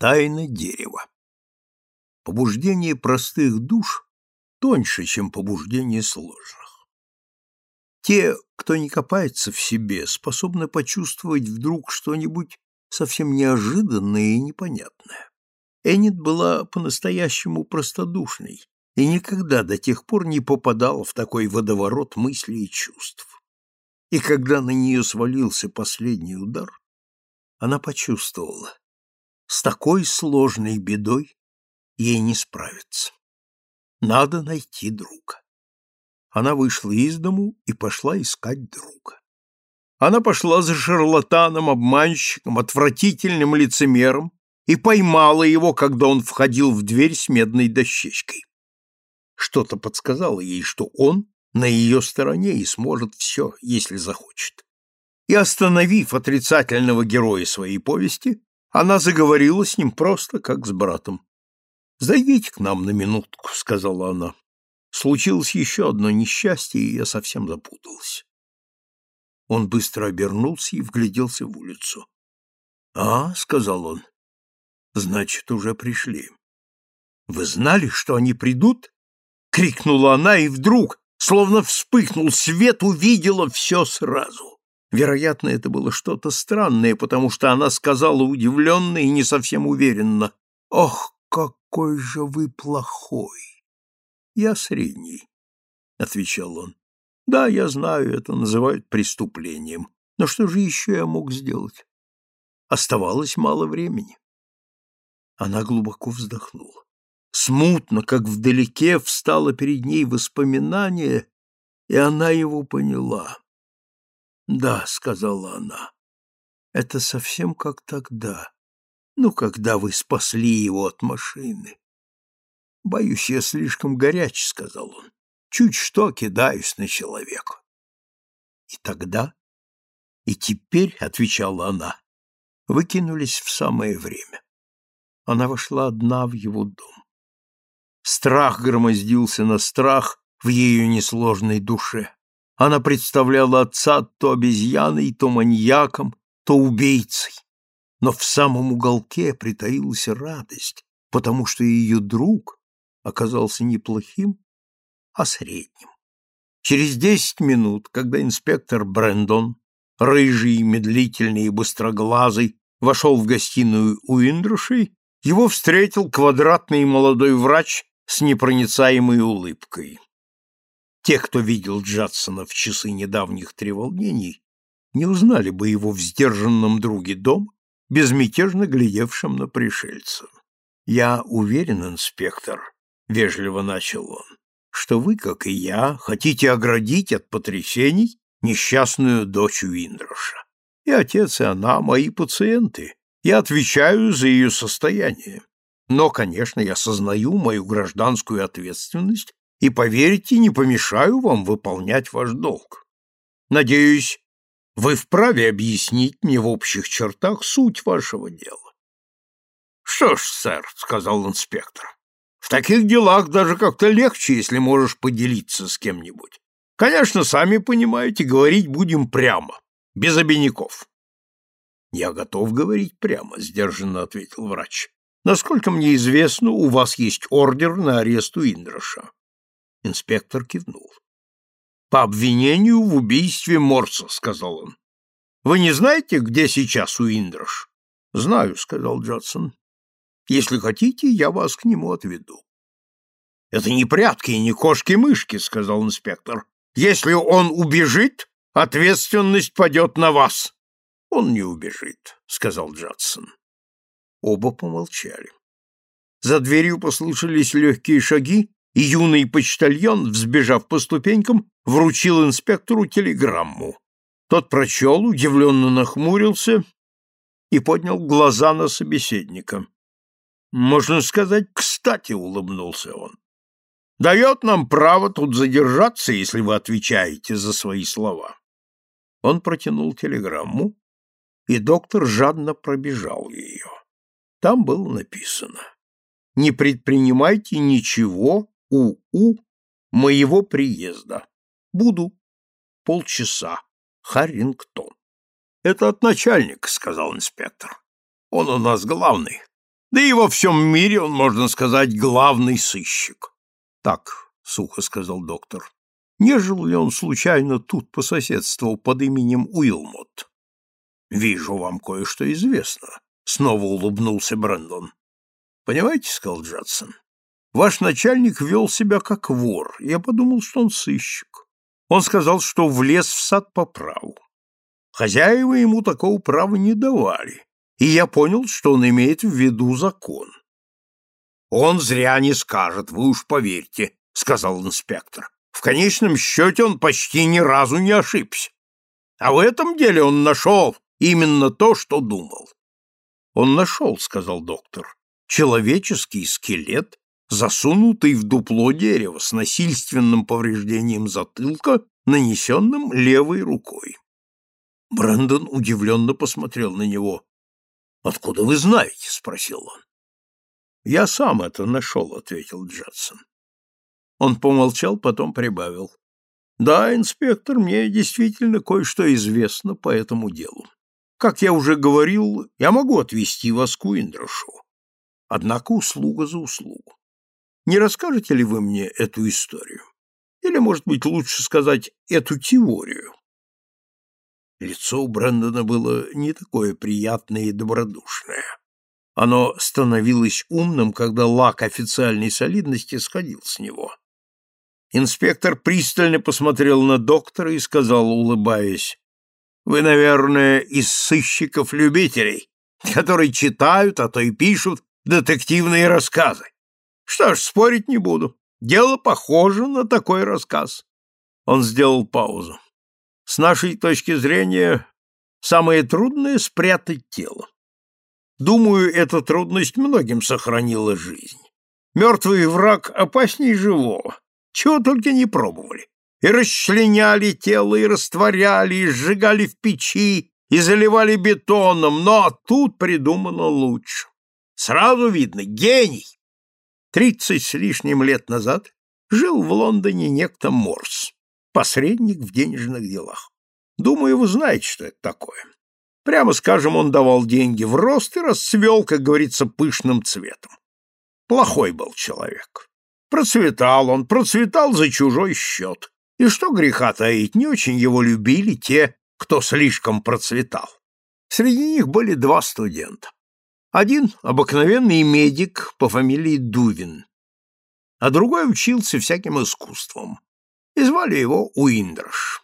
Тайна дерева. Побуждение простых душ тоньше, чем побуждение сложных. Те, кто не копается в себе, способны почувствовать вдруг что-нибудь совсем неожиданное и непонятное. Эннет была по-настоящему простодушной и никогда до тех пор не попадала в такой водоворот мыслей и чувств. И когда на нее свалился последний удар, она почувствовала, с такой сложной бедой ей не справиться. Надо найти друга. Она вышла из дому и пошла искать друга. Она пошла за шарлатаном, обманщиком, отвратительным лицемером и поймала его, когда он входил в дверь с медной дощечкой. Что-то подсказало ей, что он на ее стороне и сможет все, если захочет. И, остановив отрицательного героя своей повести, она заговорила с ним просто как с братом. «Зайдите к нам на минутку», — сказала она. «Случилось еще одно несчастье, и я совсем запуталась». Он быстро обернулся и вгляделся в улицу. «А», — сказал он, — «значит, уже пришли». «Вы знали, что они придут?» — крикнула она, и вдруг, словно вспыхнул свет, увидела все сразу. Вероятно, это было что-то странное, потому что она сказала удивленно и не совсем уверенно. «Ох, какой же вы плохой!» «Я средний», — отвечал он. «Да, я знаю, это называют преступлением. Но что же еще я мог сделать? Оставалось мало времени». Она глубоко вздохнула. Смутно, как вдалеке, встало перед ней воспоминание, и она его поняла. «Да», — сказала она, — «это совсем как тогда, ну, когда вы спасли его от машины». «Боюсь, я слишком горяч», — сказал он. «Чуть что кидаюсь на человека». «И тогда?» «И теперь», — отвечала она, — выкинулись в самое время. Она вошла одна в его дом. Страх громоздился на страх в ее несложной душе. Она представляла отца то обезьяной, то маньяком, то убийцей. Но в самом уголке притаилась радость, потому что ее друг оказался не плохим, а средним. Через десять минут, когда инспектор Брэндон, рыжий, медлительный и быстроглазый, вошел в гостиную у Индрушей, его встретил квадратный молодой врач с непроницаемой улыбкой. Те, кто видел Джадсона в часы недавних треволнений, не узнали бы его в сдержанном друге дом, безмятежно глядевшем на пришельца. «Я уверен, инспектор», — вежливо начал он, «что вы, как и я, хотите оградить от потрясений несчастную дочь Уиндроша. И отец, и она — мои пациенты. Я отвечаю за ее состояние. Но, конечно, я сознаю мою гражданскую ответственность и, поверьте, не помешаю вам выполнять ваш долг. Надеюсь, вы вправе объяснить мне в общих чертах суть вашего дела. — Что ж, сэр, — сказал инспектор, — в таких делах даже как-то легче, если можешь поделиться с кем-нибудь. Конечно, сами понимаете, говорить будем прямо, без обиняков. — Я готов говорить прямо, — сдержанно ответил врач. — Насколько мне известно, у вас есть ордер на арест Уиндроша. Инспектор кивнул. «По обвинению в убийстве Морса», — сказал он. «Вы не знаете, где сейчас Уиндрош?» «Знаю», — сказал Джадсон. «Если хотите, я вас к нему отведу». «Это не прятки и не кошки-мышки», — сказал инспектор. «Если он убежит, ответственность падет на вас». «Он не убежит», — сказал Джадсон. Оба помолчали. За дверью послышались легкие шаги, и юный почтальон, взбежав по ступенькам, вручил инспектору телеграмму. Тот прочел, удивленно нахмурился и поднял глаза на собеседника. «Можно сказать, кстати», — улыбнулся он. «Дает нам право тут задержаться, если вы отвечаете за свои слова». Он протянул телеграмму, и доктор жадно пробежал ее. Там было написано «Не предпринимайте ничего, у-у моего приезда. Буду. Полчаса. Харрингтон. Это от начальника, сказал инспектор. Он у нас главный. Да и во всем мире он, можно сказать, главный сыщик. Так, сухо сказал доктор. Не жил ли он случайно тут по соседству под именем Уилмот? Вижу, вам кое-что известно. Снова улыбнулся Брэндон. Понимаете, сказал Джадсон, ваш начальник вел себя как вор. Я подумал, что он сыщик. Он сказал, что влез в сад по праву. Хозяева ему такого права не давали, и я понял, что он имеет в виду закон. «Он зря не скажет, вы уж поверьте», — сказал инспектор. «В конечном счете он почти ни разу не ошибся. А в этом деле он нашел именно то, что думал». «Он нашел», — сказал доктор, — «человеческий скелет, засунутый в дупло дерева с насильственным повреждением затылка, нанесенным левой рукой. Брэндон удивленно посмотрел на него. «Откуда вы знаете?» — спросил он. «Я сам это нашел», — ответил Джадсон. Он помолчал, потом прибавил. «Да, инспектор, мне действительно кое-что известно по этому делу. Как я уже говорил, я могу отвезти вас к Уиндрошу. Однако услуга за услугу. Не расскажете ли вы мне эту историю? Или, может быть, лучше сказать, эту теорию? Лицо у Брэндона было не такое приятное и добродушное. Оно становилось умным, когда лак официальной солидности сходил с него. Инспектор пристально посмотрел на доктора и сказал, улыбаясь, «Вы, наверное, из сыщиков-любителей, которые читают, а то и пишут детективные рассказы. Что ж, спорить не буду. Дело похоже на такой рассказ. Он сделал паузу. С нашей точки зрения, самое трудное — спрятать тело. Думаю, эта трудность многим сохранила жизнь. Мертвый враг опаснее живого. Чего только не пробовали. И расчленяли тело, и растворяли, и сжигали в печи, и заливали бетоном, но тут придумано лучше. Сразу видно — гений. Тридцать с лишним лет назад жил в Лондоне некто Морс, посредник в денежных делах. Думаю, вы знаете, что это такое. Прямо скажем, он давал деньги в рост и расцвел, как говорится, пышным цветом. Плохой был человек. Процветал он, процветал за чужой счет. И что греха таить, не очень его любили те, кто слишком процветал. Среди них были два студента. Один — обыкновенный медик по фамилии Дувин, а другой учился всяким искусствам, и звали его Уиндрош.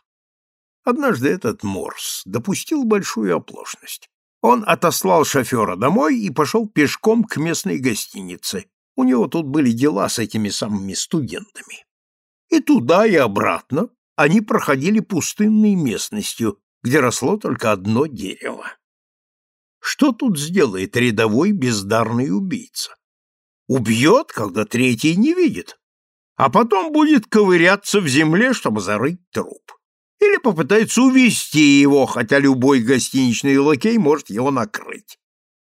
Однажды этот Морс допустил большую оплошность. Он отослал шофера домой и пошел пешком к местной гостинице. У него тут были дела с этими самыми студентами. И туда, и обратно они проходили пустынной местностью, где росло только одно дерево. Что тут сделает рядовой бездарный убийца? Убьет, когда третий не видит, а потом будет ковыряться в земле, чтобы зарыть труп. Или попытается увести его, хотя любой гостиничный лакей может его накрыть.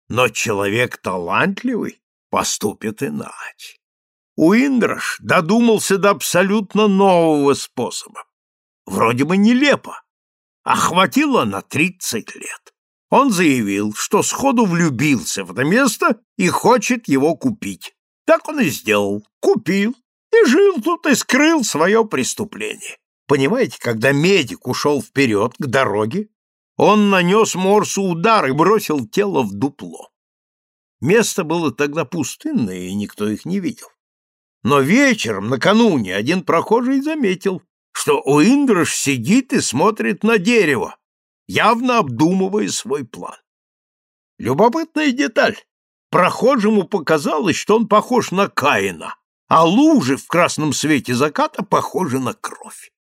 Но человек талантливый поступит иначе. Уиндрош додумался до абсолютно нового способа. Вроде бы нелепо, а хватило на тридцать лет. Он заявил, что сходу влюбился в это место и хочет его купить. Так он и сделал. Купил. И жил тут и скрыл свое преступление. Понимаете, когда медик ушел вперед к дороге, он нанес Морсу удар и бросил тело в дупло. Место было тогда пустынное, и никто их не видел. Но вечером, накануне, один прохожий заметил, что Уиндрош сидит и смотрит на дерево, явно обдумывая свой план. Любопытная деталь. Прохожему показалось, что он похож на Каина, а лужи в красном свете заката похожи на кровь.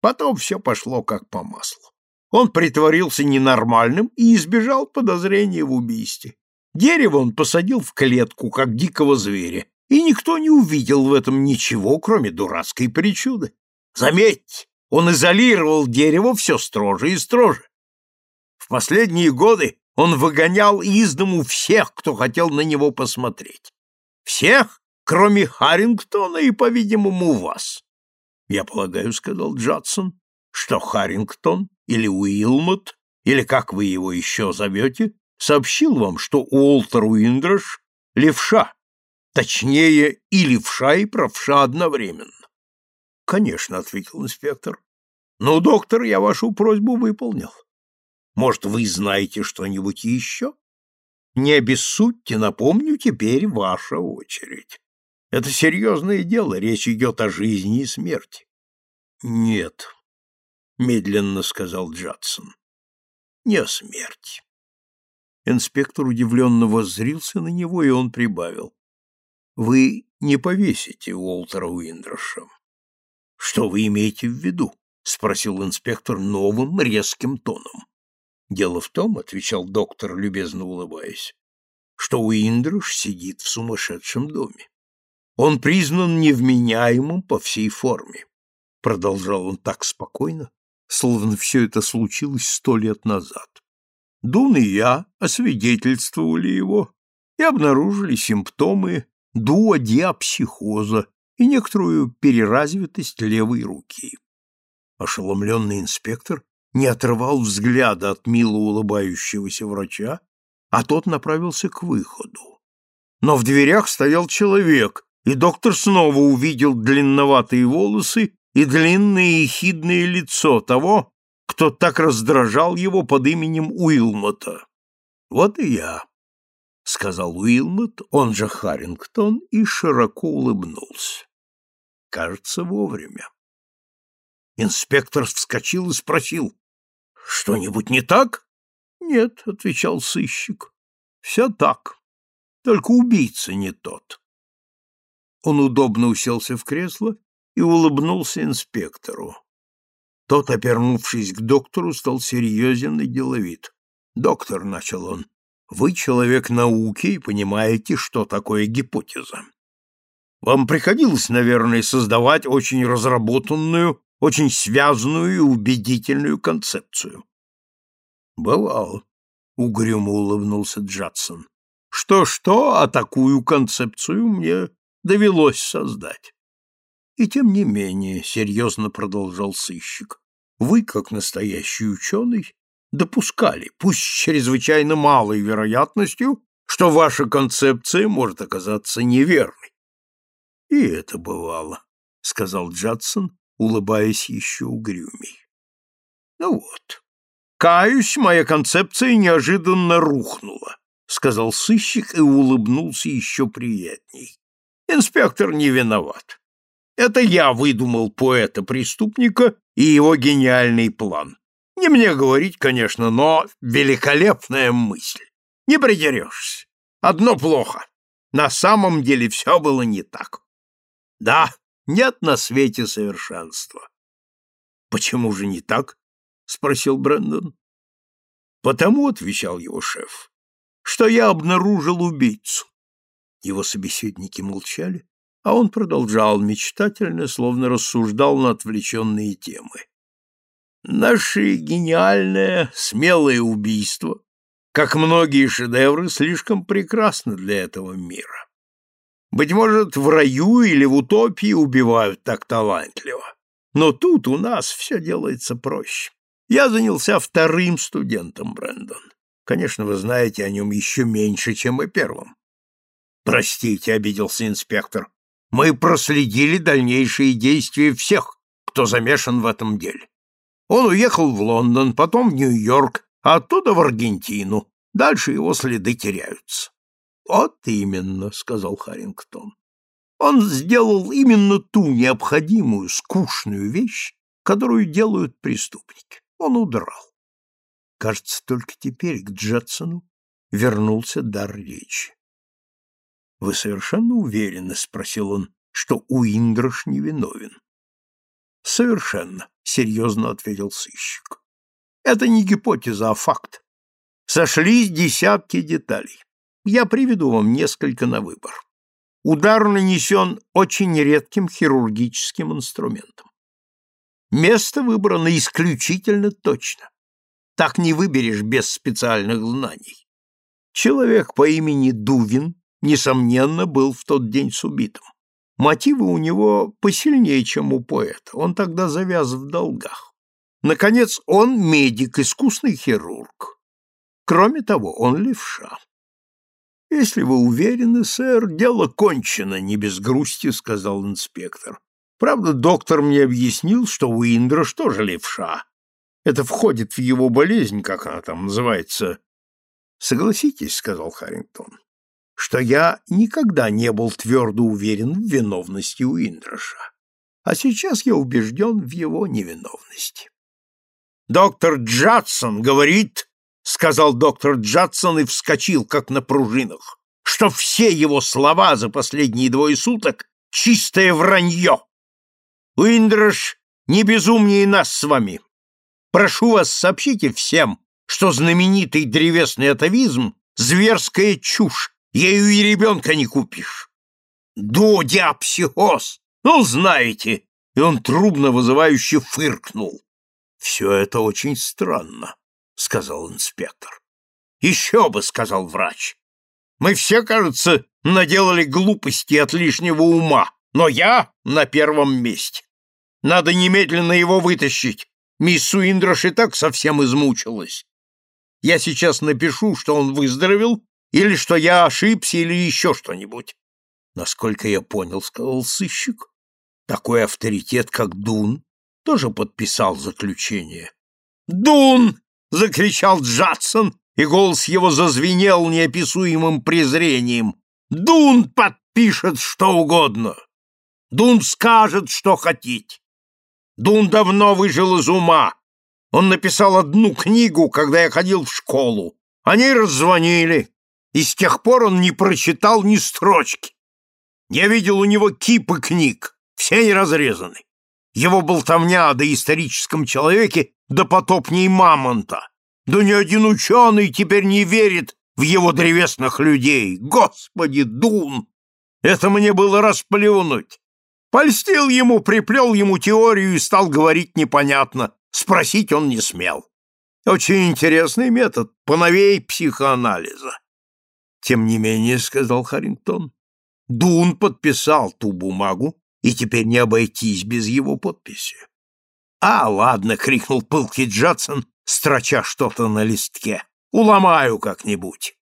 Потом все пошло как по маслу. Он притворился ненормальным и избежал подозрения в убийстве. Дерево он посадил в клетку, как дикого зверя, и никто не увидел в этом ничего, кроме дурацкой причуды. Заметьте, он изолировал дерево все строже и строже. В последние годы он выгонял из дому всех, кто хотел на него посмотреть. Всех, кроме Харрингтона и, по-видимому, вас. Я полагаю, — сказал Джадсон, — что Харрингтон или Уилмот, или как вы его еще зовете, сообщил вам, что Уолтер Уиндрош левша. Точнее, и левша, и правша одновременно. Конечно, ответил инспектор. Ну, доктор, я вашу просьбу выполнил. Может, вы знаете что-нибудь еще? Не обессудьте, напомню, теперь ваша очередь. Это серьезное дело, речь идет о жизни и смерти. Нет, медленно сказал Джадсон. Не о смерти. Инспектор удивленно воззрился на него, и он прибавил. Вы не повесите Уолтера Уиндроша. Что вы имеете в виду? спросил инспектор новым резким тоном. Дело в том, отвечал доктор, любезно улыбаясь, что Уиндрош сидит в сумасшедшем доме. Он признан невменяемым по всей форме. Продолжал он так спокойно, словно все это случилось сто лет назад. Дун и я освидетельствовали его и обнаружили симптомы дуодиапсихоза и некоторую переразвитость левой руки. Ошеломленный инспектор не отрывал взгляда от мило улыбающегося врача, а тот направился к выходу. Но в дверях стоял человек, и доктор снова увидел длинноватые волосы и длинное ехидное лицо того, кто так раздражал его под именем Уилмота. «Вот и я», — сказал Уилмот, он же Харрингтон, и широко улыбнулся. «Кажется, вовремя». Инспектор вскочил и спросил, «Что-нибудь не так?» «Нет», — отвечал сыщик, — «все так, только убийца не тот». Он удобно уселся в кресло и улыбнулся инспектору. Тот, обернувшись к доктору, стал серьезен и деловит. «Доктор», — начал он, — «вы человек науки и понимаете, что такое гипотеза. Вам приходилось, наверное, создавать очень разработанную, очень связанную и убедительную концепцию». «Бывало», — угрюмо улыбнулся Джадсон. «Что-что, а такую концепцию мне довелось создать. И тем не менее, — серьезно продолжал сыщик, — вы, как настоящий ученый, допускали, пусть с чрезвычайно малой вероятностью, что ваша концепция может оказаться неверной. — И это бывало, — сказал Джадсон, улыбаясь еще угрюмей. — Ну вот, каюсь, моя концепция неожиданно рухнула, — сказал сыщик и улыбнулся еще приятней. Инспектор не виноват. Это я выдумал поэта-преступника и его гениальный план. Не мне говорить, конечно, но великолепная мысль. Не придерешься. Одно плохо. На самом деле все было не так. Да, нет на свете совершенства. Почему же не так? спросил Брэндон. Потому, отвечал его шеф, что я обнаружил убийцу. Его собеседники молчали, а он продолжал мечтательно, словно рассуждал на отвлеченные темы. Наше гениальное, смелое убийство, как многие шедевры, слишком прекрасно для этого мира. Быть может, в раю или в утопии убивают так талантливо. Но тут у нас все делается проще. Я занялся вторым студентом, Брэндон. Конечно, вы знаете о нем еще меньше, чем и первым. Простите, обиделся инспектор. Мы проследили дальнейшие действия всех, кто замешан в этом деле. Он уехал в Лондон, потом в Нью-Йорк, а оттуда в Аргентину. Дальше его следы теряются. Вот именно, сказал Харрингтон. Он сделал именно ту необходимую, скучную вещь, которую делают преступники. Он удрал. Кажется, только теперь к Джадсону вернулся дар речи. Вы совершенно уверены, спросил он, что Уиндрош невиновен? Совершенно, серьезно ответил сыщик. Это не гипотеза, а факт. Сошлись десятки деталей. Я приведу вам несколько на выбор. Удар нанесен очень редким хирургическим инструментом. Место выбрано исключительно точно. Так не выберешь без специальных знаний. Человек по имени Дувин несомненно, был в тот день с убитым. Мотивы у него посильнее, чем у поэта. Он тогда завяз в долгах. Наконец, он медик, искусный хирург. Кроме того, он левша. Если вы уверены, сэр, дело кончено, не без грусти, сказал инспектор. Правда, доктор мне объяснил, что Уиндрош тоже левша. Это входит в его болезнь, как она там называется. Согласитесь, сказал Харрингтон, что я никогда не был твердо уверен в виновности Уиндроша. А сейчас я убежден в его невиновности. Доктор Джадсон говорит, сказал доктор Джадсон и вскочил, как на пружинах, что все его слова за последние двое суток — чистое вранье. Уиндрош не безумнее нас с вами. Прошу вас, сообщите всем, что знаменитый древесный атовизм — зверская чушь, ею и ребенка не купишь. Додя психоз, ну, знаете, и он трубно вызывающе фыркнул. Все это очень странно. — сказал инспектор. «Еще бы», — сказал врач. «Мы все, кажется, наделали глупости от лишнего ума, но я на первом месте. Надо немедленно его вытащить. Мисс Суиндрош и так совсем измучилась. Я сейчас напишу, что он выздоровел, или что я ошибся, или еще что-нибудь. Насколько я понял, сказал сыщик, такой авторитет, как Дун, тоже подписал заключение. Дун! Закричал Джадсон, и голос его зазвенел неописуемым презрением. Дун подпишет что угодно. Дун скажет, что хотите. Дун давно выжил из ума. Он написал одну книгу, когда я ходил в школу. Они раззвонили, и с тех пор он не прочитал ни строчки. Я видел у него кипы книг, все не разрезаны. Его болтовня о доисторическом человеке да потопней мамонта. Да ни один ученый теперь не верит в его древесных людей. Господи, Дун! Это мне было расплюнуть. Польстил ему, приплел ему теорию и стал говорить непонятно. Спросить он не смел. Очень интересный метод, поновей психоанализа. Тем не менее, — сказал Харрингтон, — Дун подписал ту бумагу, и теперь не обойтись без его подписи. «А, ладно!» — крикнул пылкий Джадсон, строча что-то на листке. «Уломаю как-нибудь!»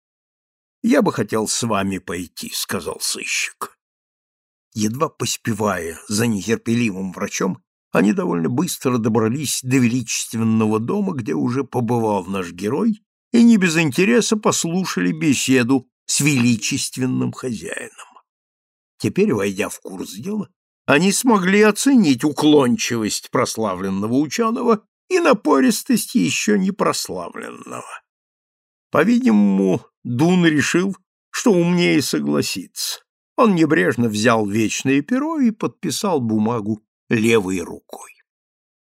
«Я бы хотел с вами пойти», — сказал сыщик. Едва поспевая за нетерпеливым врачом, они довольно быстро добрались до величественного дома, где уже побывал наш герой, и не без интереса послушали беседу с величественным хозяином. Теперь, войдя в курс дела, они смогли оценить уклончивость прославленного ученого и напористость еще не прославленного. По-видимому, Дун решил, что умнее согласиться. Он небрежно взял вечное перо и подписал бумагу левой рукой.